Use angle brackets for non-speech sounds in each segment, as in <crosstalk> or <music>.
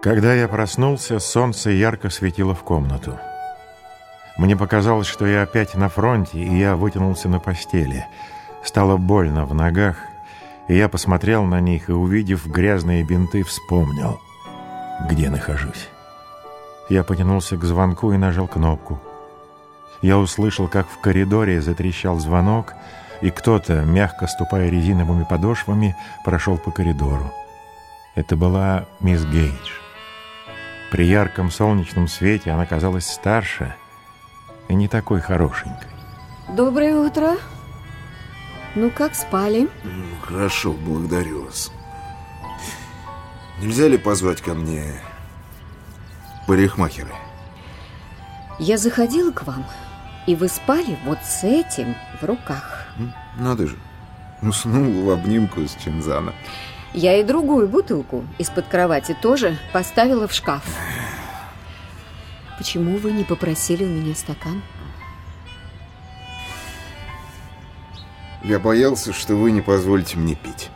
Когда я проснулся, солнце ярко светило в комнату. Мне показалось, что я опять на фронте, и я вытянулся на постели. Стало больно в ногах, и я посмотрел на них и, увидев грязные бинты, вспомнил, где нахожусь. Я потянулся к звонку и нажал кнопку. Я услышал, как в коридоре затрещал звонок, и кто-то, мягко ступая резиновыми подошвами, прошел по коридору. Это была мисс Гейдж. При ярком солнечном свете она казалась старше и не такой хорошенькой. Доброе утро. Ну, как спали? Хорошо, благодарю вас. Нельзя ли позвать ко мне парикмахера? Я заходила к вам, и вы спали вот с этим в руках. Надо же. Уснул в обнимку с Чинзана. Я и другую бутылку из-под кровати тоже поставила в шкаф. Почему вы не попросили у меня стакан? Я боялся, что вы не позволите мне пить.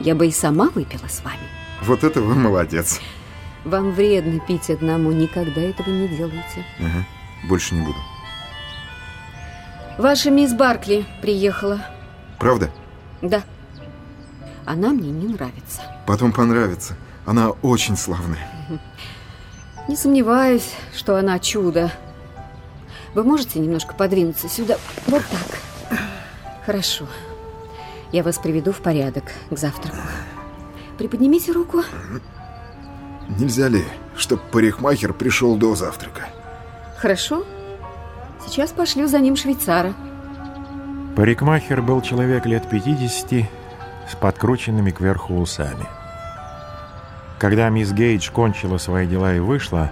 Я бы и сама выпила с вами. Вот это вы молодец. Вам вредно пить одному, никогда этого не делайте. Ага, больше не буду. Ваша мисс Баркли приехала. Правда? Да. Она мне не нравится. Потом понравится. Она очень славная. Не сомневаюсь, что она чудо. Вы можете немножко подвинуться сюда? Вот так. Хорошо. Я вас приведу в порядок к завтраку. Приподнимите руку. Нельзя ли, чтобы парикмахер пришел до завтрака? Хорошо. Сейчас пошлю за ним швейцара. Парикмахер был человек лет 50 с подкрученными кверху усами. Когда мисс Гейдж кончила свои дела и вышла,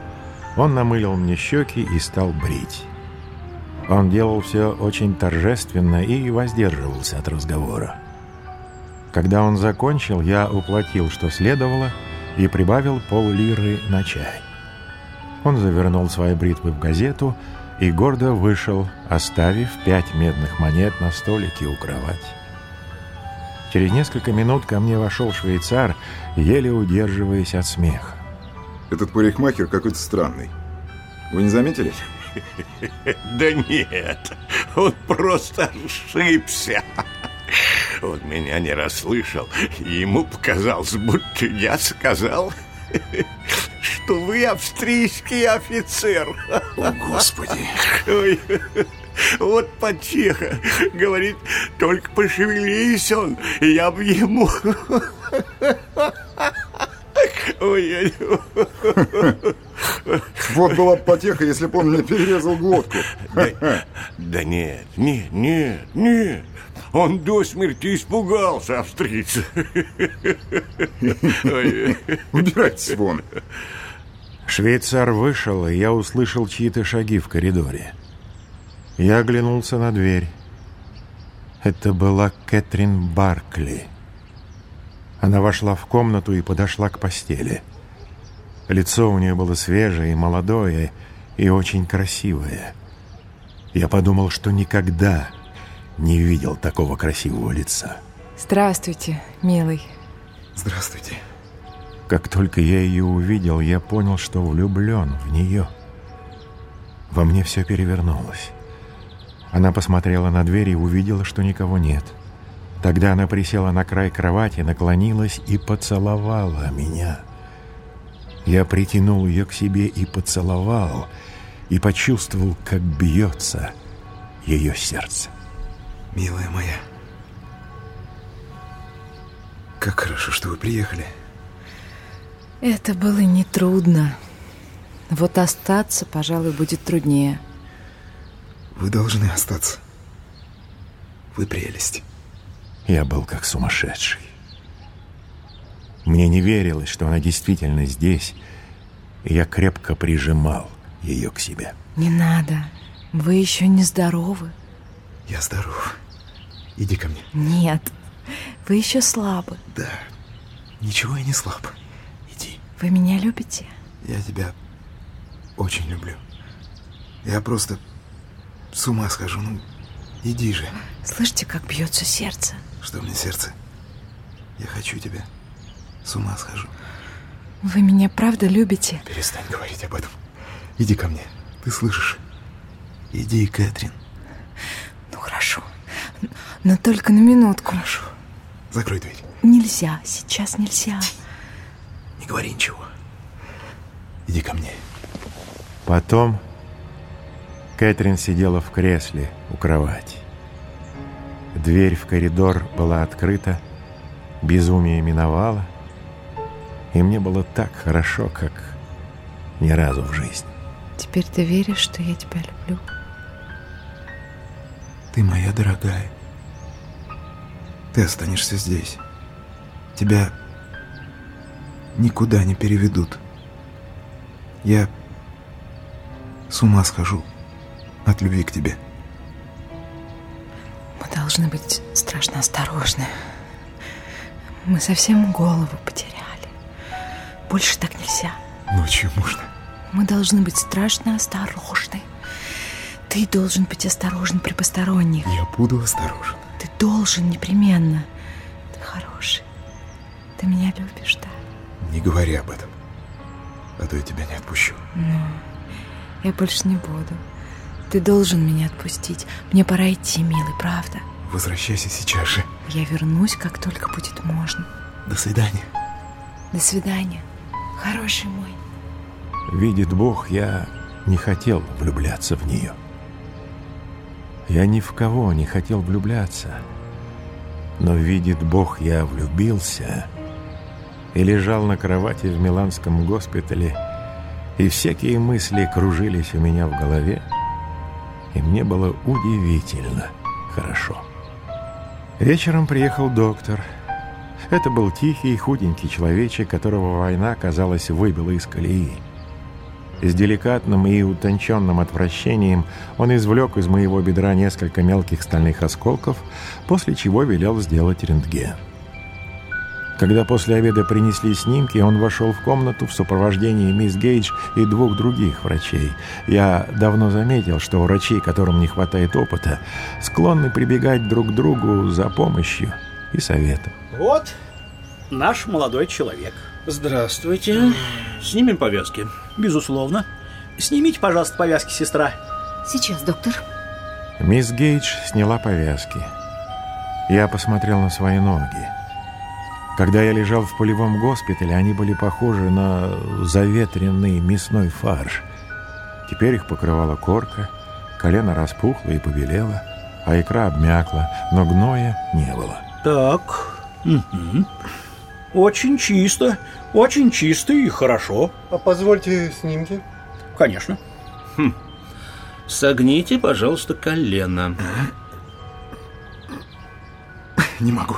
он намылил мне щеки и стал брить. Он делал все очень торжественно и воздерживался от разговора. Когда он закончил, я уплатил, что следовало, и прибавил пол-лиры на чай. Он завернул свои бритвы в газету и гордо вышел, оставив пять медных монет на столике у кровати. Через несколько минут ко мне вошел швейцар, еле удерживаясь от смеха. Этот парикмахер какой-то странный. Вы не заметили? <laughs> Да нет, он просто ошибся. Он меня не расслышал. Ему показалось, будто я сказал, <laughs> что вы австрийский офицер. О, Господи! Ой, вот потеха. Говорит, только пошевелись он, и я бы ему... Ой, Вот была бы потеха, если бы он мне перерезал глотку. да, да нет, нет, нет, нет. Он до смерти испугался, австрийца. Убирайтесь вон. Швейцар вышел, и я услышал чьи-то шаги в коридоре. Я оглянулся на дверь. Это была Кэтрин Баркли. Она вошла в комнату и подошла к постели. Лицо у нее было свежее и молодое, и очень красивое. Я подумал, что никогда не видел такого красивого лица. Здравствуйте, милый. Здравствуйте. Как только я ее увидел, я понял, что влюблен в нее. Во мне все перевернулось. Она посмотрела на дверь и увидела, что никого нет. Тогда она присела на край кровати, наклонилась и поцеловала меня. Я притянул ее к себе и поцеловал, и почувствовал, как бьется ее сердце. Милая моя. Как хорошо, что вы приехали. Это было нетрудно. Вот остаться, пожалуй, будет труднее. Вы должны остаться. Вы прелесть. Я был как сумасшедший. Мне не верилось, что она действительно здесь, и я крепко прижимал ее к себе. Не надо. Вы еще не здоровы. Я здоров. Иди ко мне. Нет, вы еще слабы. Да. Ничего я не слаб. Иди. Вы меня любите? Я тебя очень люблю. Я просто с ума схожу. Ну, иди же. Слышите, как бьется сердце? Что мне сердце? Я хочу тебя. С ума схожу. Вы меня правда любите? Перестань говорить об этом. Иди ко мне. Ты слышишь? Иди, Кэтрин. Ну хорошо. Но только на минутку. Хорошо. Закрой дверь. Нельзя, сейчас нельзя. Не говори ничего. Иди ко мне. Потом Кэтрин сидела в кресле у кровати. Дверь в коридор была открыта, безумие миновало, и мне было так хорошо, как ни разу в жизни. Теперь ты веришь, что я тебя люблю? Ты моя дорогая. Ты останешься здесь. Тебя никуда не переведут. Я с ума схожу от любви к тебе. Мы должны быть страшно осторожны. Мы совсем голову потеряли. Больше так нельзя. Ночью можно. Мы должны быть страшно осторожны. Ты должен быть осторожен при посторонних. Я буду осторожен. Ты должен непременно. Ты хороший. Ты меня любишь, да? Не говори об этом. А то я тебя не отпущу. Я больше не буду. Ты должен меня отпустить. Мне пора идти, милый, правда. Возвращайся сейчас же. Я вернусь, как только будет можно. До свидания. До свидания, хороший мой. Видит Бог, я не хотел влюбляться в нее. Я ни в кого не хотел влюбляться. Но, видит Бог, я влюбился и лежал на кровати в Миланском госпитале, и всякие мысли кружились у меня в голове, и мне было удивительно хорошо. Вечером приехал доктор. Это был тихий, худенький человечек, которого война, казалось, выбила из колеи. С деликатным и утонченным отвращением он извлек из моего бедра несколько мелких стальных осколков, после чего велел сделать рентген. Когда после обеда принесли снимки, он вошел в комнату в сопровождении мисс Гейдж и двух других врачей. Я давно заметил, что врачи, которым не хватает опыта, склонны прибегать друг к другу за помощью и советом. Вот наш молодой человек. Здравствуйте. Снимем повязки. Безусловно. Снимите, пожалуйста, повязки, сестра. Сейчас, доктор. Мисс Гейдж сняла повязки. Я посмотрел на свои ноги. Когда я лежал в полевом госпитале, они были похожи на заветренный мясной фарш. Теперь их покрывала корка, колено распухло и побелело, а икра обмякла, но гноя не было. Так. Мгм. Очень чисто. Очень чисто и хорошо. А позвольте снимки. Конечно. Согните, пожалуйста, колено. Не могу.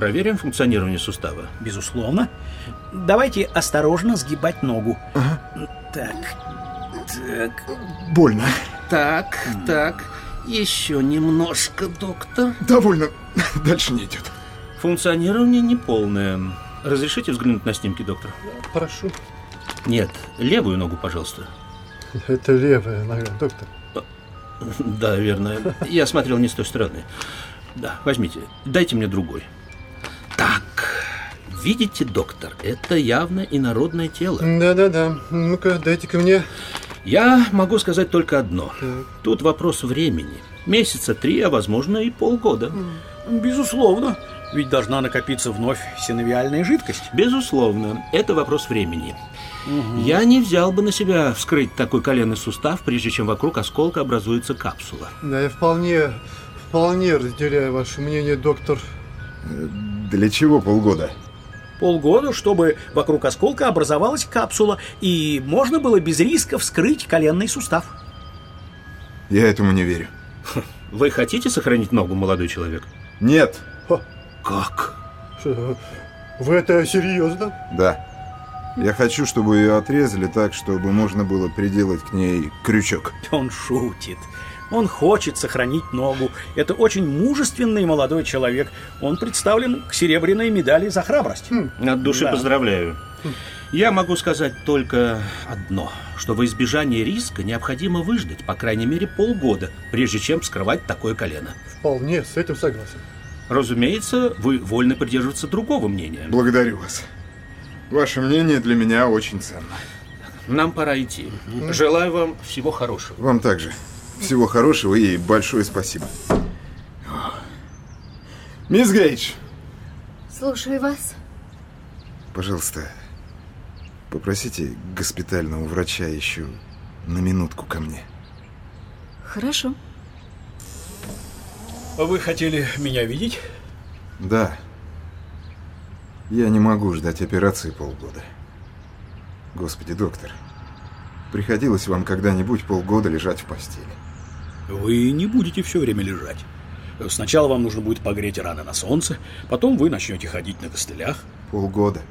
Проверим функционирование сустава. Безусловно. Давайте осторожно сгибать ногу. Так. Так. Больно. Так, так. Еще немножко, доктор. Довольно. Дальше не идет. Функционирование неполное. Разрешите взглянуть на снимки, доктор? Прошу. Нет, левую ногу, пожалуйста. Это левая нога, доктор. Да, верно. Я смотрел не с той стороны. Да, возьмите. Дайте мне другой. Так. Видите, доктор, это явно инородное тело. Да-да-да. Ну-ка, дайте-ка мне. Я могу сказать только одно. Тут вопрос времени. Месяца три, а возможно и полгода. Безусловно. Ведь должна накопиться вновь синовиальная жидкость. Безусловно, это вопрос времени. Я не взял бы на себя вскрыть такой коленный сустав, прежде чем вокруг осколка образуется капсула. Да, я вполне, вполне разделяю ваше мнение, доктор. Для чего полгода? Полгода, чтобы вокруг осколка образовалась капсула, и можно было без риска вскрыть коленный сустав. Я этому не верю. Вы хотите сохранить ногу, молодой человек? Нет. Как? Вы это серьезно? Да. Я хочу, чтобы ее отрезали так, чтобы можно было приделать к ней крючок. Он шутит. Он хочет сохранить ногу. Это очень мужественный молодой человек. Он представлен к серебряной медали за храбрость. От души Да. поздравляю. Я могу сказать только одно, что во избежание риска необходимо выждать, по крайней мере, полгода, прежде чем вскрывать такое колено. Вполне, с этим согласен. Разумеется, вы вольны придерживаться другого мнения. Благодарю вас. Ваше мнение для меня очень ценно. Нам пора идти. Желаю вам всего хорошего. Вам также. Всего хорошего и большое спасибо. Мисс Гейдж, Слушаю вас. пожалуйста, попросите госпитального врача еще на минутку ко мне. Хорошо. Вы хотели меня видеть? Да. Я не могу ждать операции полгода. Господи, доктор, приходилось вам когда-нибудь полгода лежать в постели? Вы не будете все время лежать. Сначала вам нужно будет погреть раны на солнце, потом вы начнете ходить на костылях. Полгода.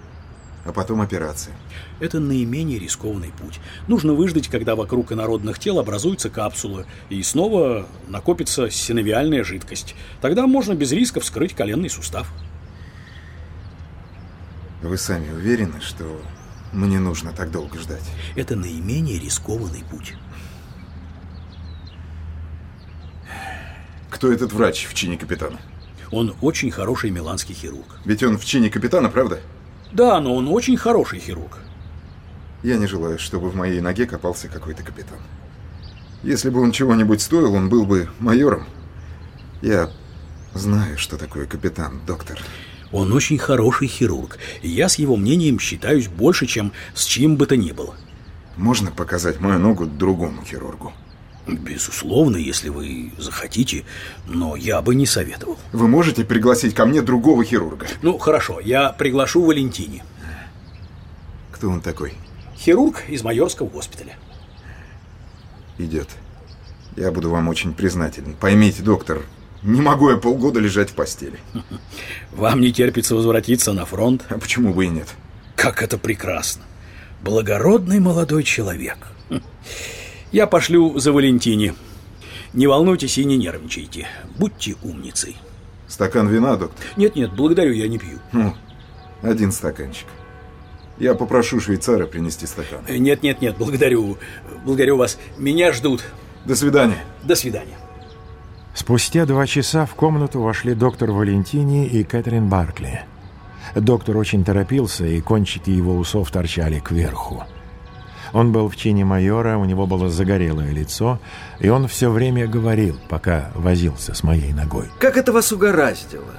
А потом операция. Это наименее рискованный путь. Нужно выждать, когда вокруг инородных тел образуется капсула, и снова накопится синовиальная жидкость. Тогда можно без риска вскрыть коленный сустав. Вы сами уверены, что мне нужно так долго ждать? Это наименее рискованный путь. Кто этот врач в чине капитана? Он очень хороший миланский хирург. Ведь он в чине капитана, правда? Да, но он очень хороший хирург. Я не желаю, чтобы в моей ноге копался какой-то капитан. Если бы он чего-нибудь стоил, он был бы майором. Я знаю, что такое капитан, доктор. Он очень хороший хирург, и я с его мнением считаюсь больше, чем с чьим бы то ни было. Можно показать мою ногу другому хирургу? Безусловно, если вы захотите, но я бы не советовал. Вы можете пригласить ко мне другого хирурга? Ну, хорошо, я приглашу Валентини. Кто он такой? Хирург из майорского госпиталя. Идет. Я буду вам очень признателен. Поймите, доктор, не могу я полгода лежать в постели. <laughs> Вам не терпится возвратиться на фронт? А почему бы и нет? Как это прекрасно. Благородный молодой человек. Я пошлю за Валентини. Не волнуйтесь и не нервничайте. Будьте умницей. Стакан вина, доктор? Нет-нет, благодарю, я не пью. Ну, один стаканчик. Я попрошу швейцара принести стакан. Э, Нет-нет-нет, благодарю. Благодарю вас. Меня ждут. До свидания. До свидания. Спустя два часа в комнату вошли доктор Валентини и Кэтрин Баркли. Доктор очень торопился, и кончики его усов торчали кверху. Он был в чине майора, у него было загорелое лицо, и он все время говорил, пока возился с моей ногой. Как это вас угораздило?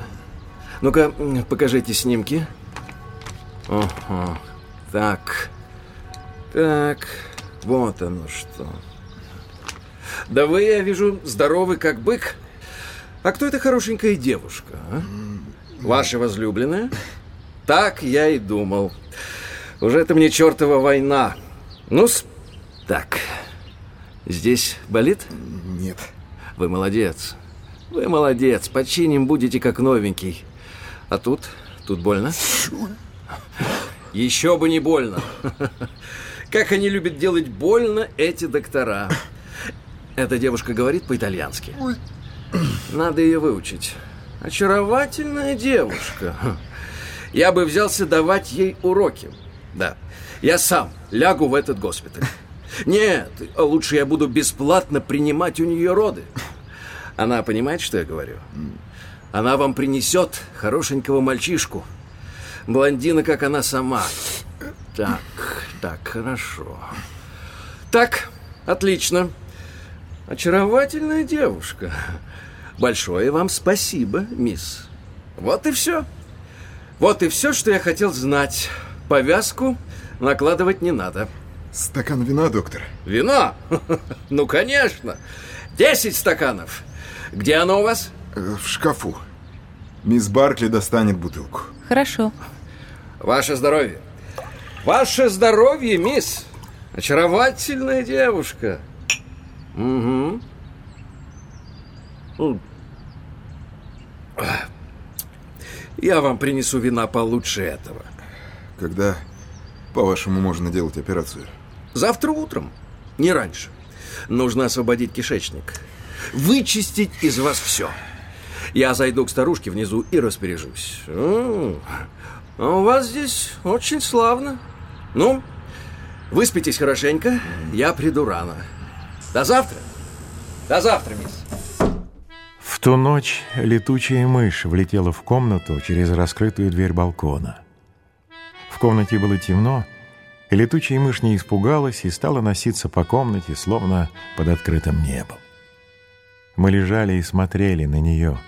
Ну-ка, покажите снимки. Ага. Так. Так. Вот оно что. Да вы, я вижу, здоровы как бык. А кто эта хорошенькая девушка, а? Ваша возлюбленная? Так я и думал. Уже это мне чертова война. Ну так. Здесь болит? Нет. Вы молодец. Вы молодец. Починим будете как новенький. А тут? Тут больно? Еще бы не больно. <laughs> Как они любят делать больно эти доктора. Эта девушка говорит по-итальянски. Надо ее выучить. Очаровательная девушка. Я бы взялся давать ей уроки. Да. Я сам лягу в этот госпиталь. Нет, лучше я буду бесплатно принимать у нее роды. Она понимает, что я говорю? Она вам принесет хорошенького мальчишку. Блондина, как она сама. Так, так, хорошо. Так, отлично. Очаровательная девушка. Большое вам спасибо, мисс. Вот и все. Вот и все, что я хотел знать. Повязку накладывать не надо. Стакан вина, доктор? Вино? <laughs> Ну, конечно. Десять стаканов. Где оно у вас? Э, В шкафу. Мисс Баркли достанет бутылку. Хорошо. Ваше здоровье. Ваше здоровье, мисс. Очаровательная девушка. Угу. Я вам принесу вина получше этого. Когда, по-вашему, можно делать операцию? Завтра утром, не раньше. Нужно освободить кишечник. Вычистить из вас все. Я зайду к старушке внизу и распоряжусь. М, А у вас здесь очень славно. Ну, выспитесь хорошенько, я приду рано. До завтра. До завтра, мисс. В ту ночь летучая мышь влетела в комнату через раскрытую дверь балкона. Комнате было темно, и летучая мышь не испугалась и стала носиться по комнате, словно под открытым небом. Мы лежали и смотрели на нее.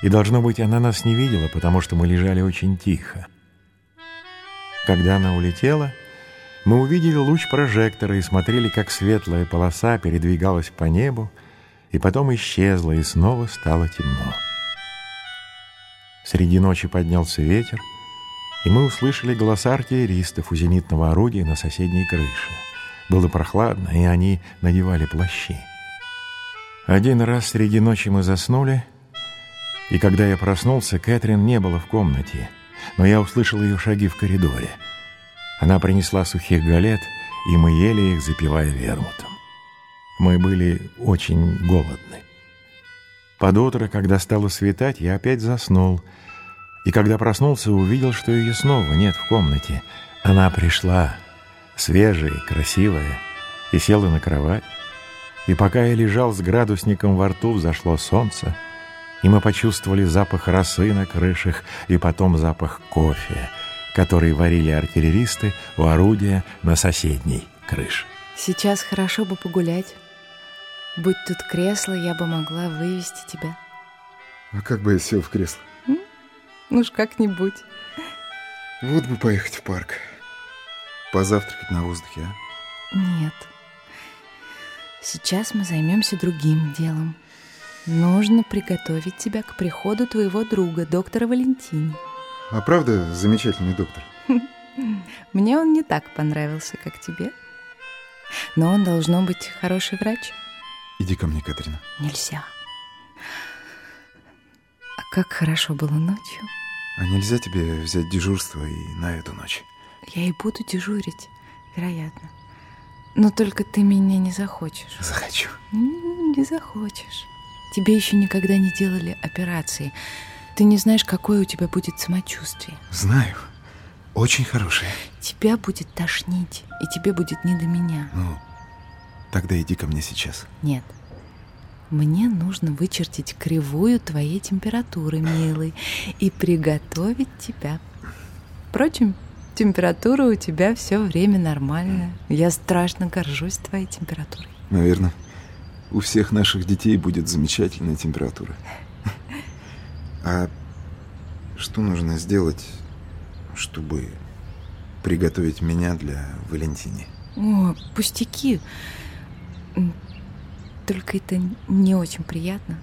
И, должно быть, она нас не видела, потому что мы лежали очень тихо. Когда она улетела, мы увидели луч прожектора и смотрели, как светлая полоса передвигалась по небу, и потом исчезла, и снова стало темно. Среди ночи поднялся ветер, и мы услышали голоса артиллеристов у зенитного орудия на соседней крыше. Было прохладно, и они надевали плащи. Один раз среди ночи мы заснули, и когда я проснулся, Кэтрин не было в комнате, но я услышал ее шаги в коридоре. Она принесла сухих галет, и мы ели их, запивая вермутом. Мы были очень голодны. Под утро, когда стало светать, я опять заснул, и когда проснулся, увидел, что ее снова нет в комнате. Она пришла, свежая, красивая, и села на кровать. И пока я лежал с градусником во рту, взошло солнце, и мы почувствовали запах росы на крышах и потом запах кофе, который варили артиллеристы у орудия на соседней крыше. Сейчас хорошо бы погулять. Будь тут кресло, я бы могла вывести тебя. А как бы я сел в кресло? Ну уж как-нибудь. Вот бы поехать в парк. Позавтракать на воздухе, а? Нет. Сейчас мы займемся другим делом. Нужно приготовить тебя к приходу твоего друга, доктора Валентини. А правда замечательный доктор? <laughs> Мне он не так понравился, как тебе. Но он должно быть хороший врач. Иди ко мне, Катрина. Нельзя. А как хорошо было ночью. А нельзя тебе взять дежурство и на эту ночь? Я и буду дежурить, вероятно. Но только ты меня не захочешь. Захочу. Не захочешь. Тебе еще никогда не делали операции. Ты не знаешь, какое у тебя будет самочувствие. Знаю. Очень хорошее. Тебя будет тошнить, и тебе будет не до меня. Ну, тогда иди ко мне сейчас. Нет. Мне нужно вычертить кривую твоей температуры, милый, и приготовить тебя. Впрочем, температура у тебя все время нормальная. Я страшно горжусь твоей температурой. Наверное, у всех наших детей будет замечательная температура. А что нужно сделать, чтобы приготовить меня для Валентини? О, пустяки. Только это не очень приятно.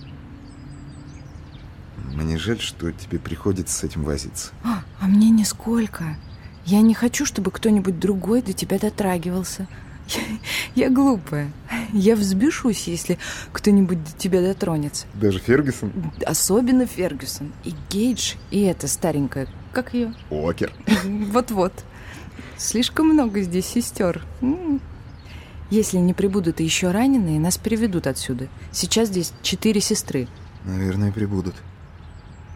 Мне жаль, что тебе приходится с этим возиться. А, а мне нисколько. Я не хочу, чтобы кто-нибудь другой до тебя дотрагивался. Я, я глупая. Я взбешусь, если кто-нибудь до тебя дотронется. Даже Фергюсон? Особенно Фергюсон. И Гейдж, и эта старенькая. Как ее? Окер. Вот-вот. Слишком много здесь сестер. Если не прибудут еще раненые, нас переведут отсюда. Сейчас здесь четыре сестры. Наверное, прибудут.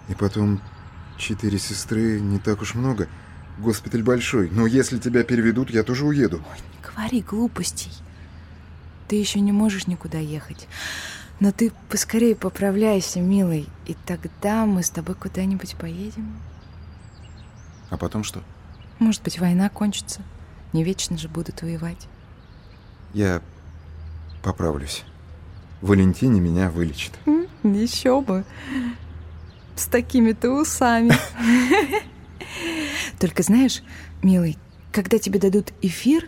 И потом, четыре сестры не так уж много. Госпиталь большой. Но если тебя переведут, я тоже уеду. Ой, не говори глупостей. Ты еще не можешь никуда ехать. Но ты поскорее поправляйся, милый, и тогда мы с тобой куда-нибудь поедем. А потом что? Может быть, война кончится. Не вечно же будут воевать. Я поправлюсь. Валентине меня вылечит. Еще бы. С такими-то усами. <laughs> Только знаешь, милый, когда тебе дадут эфир,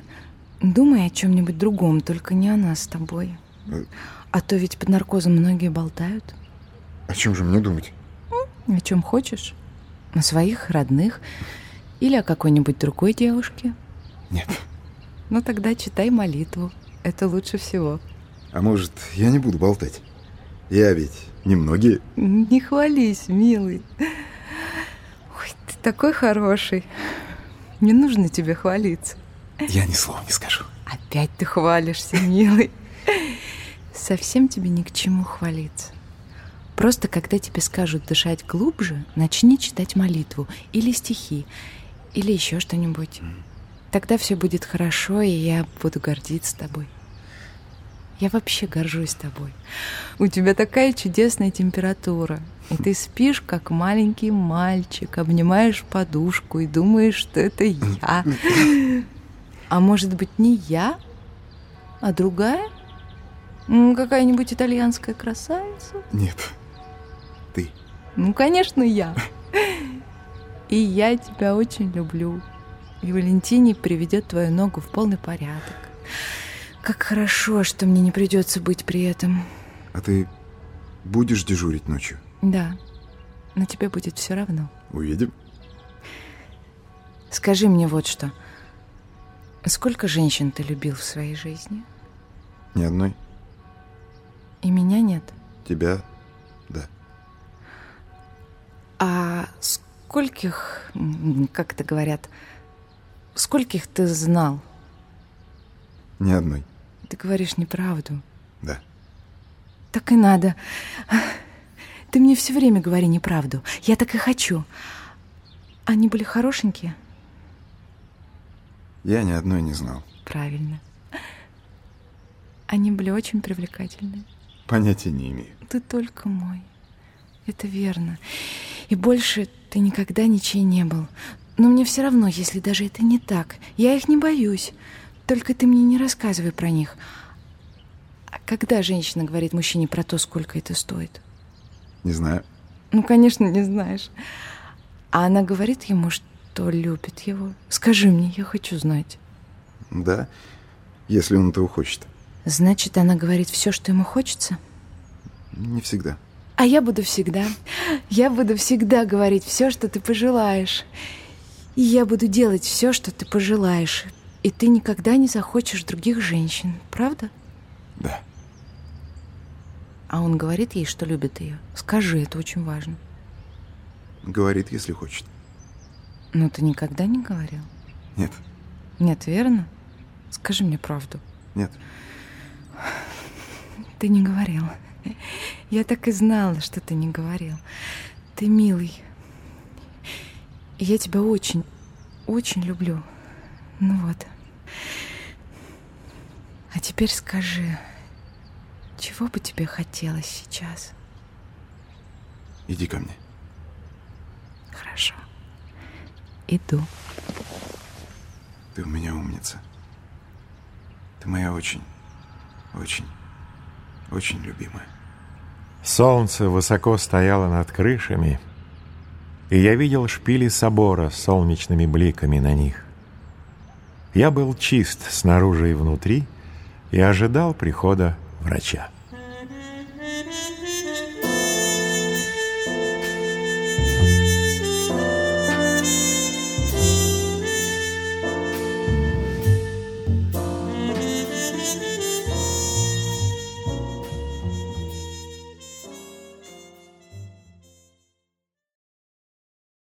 думай о чем-нибудь другом, только не о нас с тобой. А то ведь под наркозом многие болтают. О чем же мне думать? О чем хочешь. О своих родных или о какой-нибудь другой девушке. Нет. Ну тогда читай молитву. Это лучше всего. А может, я не буду болтать? Я ведь немногие. Не хвались, милый. Ой, ты такой хороший. Не нужно тебе хвалиться. Я ни слова не скажу. Опять ты хвалишься, милый. Совсем тебе ни к чему хвалиться. Просто когда тебе скажут дышать глубже, начни читать молитву или стихи, или еще что-нибудь. Тогда все будет хорошо, и я буду гордиться тобой. Я вообще горжусь тобой. У тебя такая чудесная температура. И ты спишь, как маленький мальчик, обнимаешь подушку и думаешь, что это я. А может быть, не я, а другая? Какая-нибудь итальянская красавица? Нет, ты. Ну, конечно, я. И я тебя очень люблю. И Валентиний приведет твою ногу в полный порядок. Как хорошо, что мне не придется быть при этом. А ты будешь дежурить ночью? Да, но тебе будет все равно. Увидим. Скажи мне вот что. Сколько женщин ты любил в своей жизни? Ни одной. И меня нет? Тебя, да. А скольких, как это говорят, скольких ты знал? Ни одной. Ты говоришь неправду. Да. Так и надо. Ты мне все время говори неправду. Я так и хочу. Они были хорошенькие? Я ни одной не знал. Правильно. Они были очень привлекательны. Понятия не имею. Ты только мой. Это верно. И больше ты никогда ничей не был. Но мне все равно, если даже это не так. Я их не боюсь. Только ты мне не рассказывай про них. А когда женщина говорит мужчине про то, сколько это стоит? Не знаю. Ну, конечно, не знаешь. А она говорит ему, что любит его. Скажи мне, я хочу знать. Да, если он этого хочет. Значит, она говорит все, что ему хочется? Не всегда. А я буду всегда. Я буду всегда говорить все, что ты пожелаешь. И я буду делать все, что ты пожелаешь. И ты никогда не захочешь других женщин, правда? Да. А он говорит ей, что любит ее. Скажи, это очень важно. Говорит, если хочет. Но ты никогда не говорил? Нет. Нет, верно? Скажи мне правду. Нет. Ты не говорил. Я так и знала, что ты не говорил. Ты милый. Я тебя очень, очень люблю. Ну вот. А теперь скажи, чего бы тебе хотелось сейчас? Иди ко мне. Хорошо. Иду. Ты у меня умница. Ты моя очень, очень, очень любимая. Солнце высоко стояло над крышами, и я видел шпили собора с солнечными бликами на них. Я был чист снаружи и внутри и ожидал прихода врача.